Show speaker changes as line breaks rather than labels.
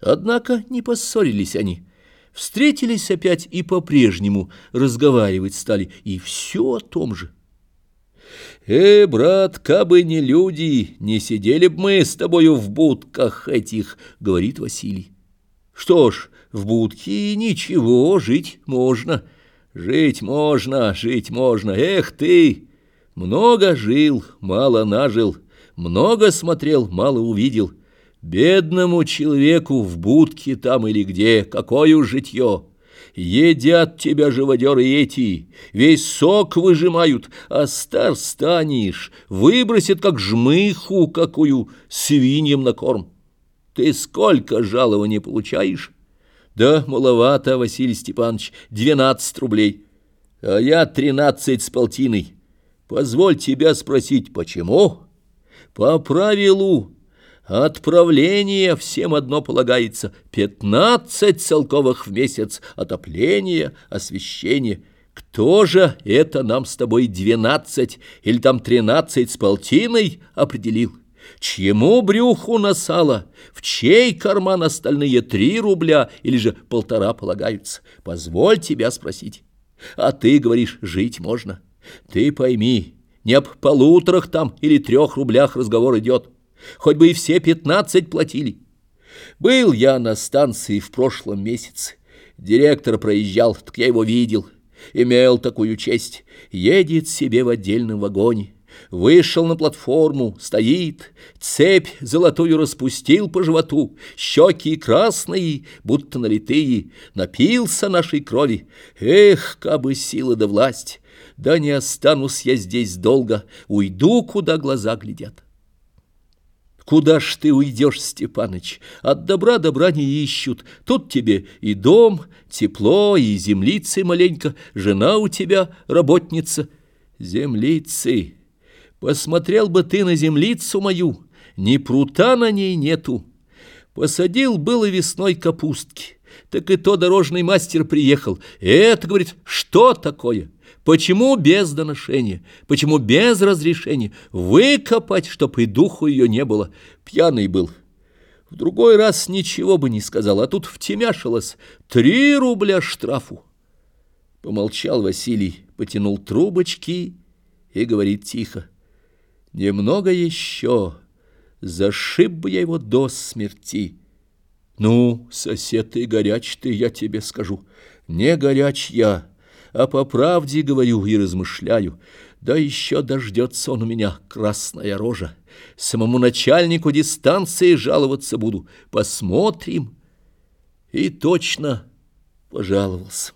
Однако не поссорились они. Встретились опять и по-прежнему разговаривать стали, и все о том же. «Э, брат, кабы не люди, не сидели б мы с тобою в будках этих», — говорит Василий. «Что ж, в будке ничего, жить можно, жить можно, жить можно. Эх ты, много жил, мало нажил, много смотрел, мало увидел». Бедному человеку в будке там или где, какое житье! Едят тебя живодеры эти, весь сок выжимают, а стар станешь, выбросит, как жмыху какую, свиньям на корм. Ты сколько жалований получаешь? Да, маловато, Василий Степанович, двенадцать рублей, а я тринадцать с полтиной. Позволь тебя спросить, почему? По правилу Отправление всем одно полагается, пятнадцать целковых в месяц, отопление, освещение. Кто же это нам с тобой двенадцать или там тринадцать с полтиной определил? Чьему брюху на сало, в чей карман остальные три рубля или же полтора полагаются? Позволь тебя спросить. А ты говоришь, жить можно. Ты пойми, не об полуторах там или трех рублях разговор идет хоть бы и все пятнадцать платили. Был я на станции в прошлом месяце. Директор проезжал, так я его видел. Имел такую честь. Едет себе в отдельном вагоне. Вышел на платформу, стоит, цепь золотую распустил по животу, щеки красные, будто налитые, напился нашей крови. Эх, кабы сила да власть! Да не останусь я здесь долго, уйду, куда глаза глядят. Куда ж ты уйдешь, Степаныч? От добра добра не ищут. Тут тебе и дом, тепло, и землицы маленько, жена у тебя работница. Землицы. Посмотрел бы ты на землицу мою, ни прута на ней нету. Посадил было весной капустки. Так и то дорожный мастер приехал. Это, говорит, что такое? Почему без доношения? Почему без разрешения? Выкопать, чтоб и духу ее не было. Пьяный был. В другой раз ничего бы не сказал, а тут втемяшилось. Три рубля штрафу. Помолчал Василий, потянул трубочки и говорит тихо. Немного еще, зашиб бы я его до смерти. Ну, сосед ты горяч ты, я тебе скажу. Не горяч я, а по правде говорю и размышляю. Да еще дождется он у меня, красная рожа. Самому начальнику дистанции жаловаться буду. Посмотрим. И точно пожаловался.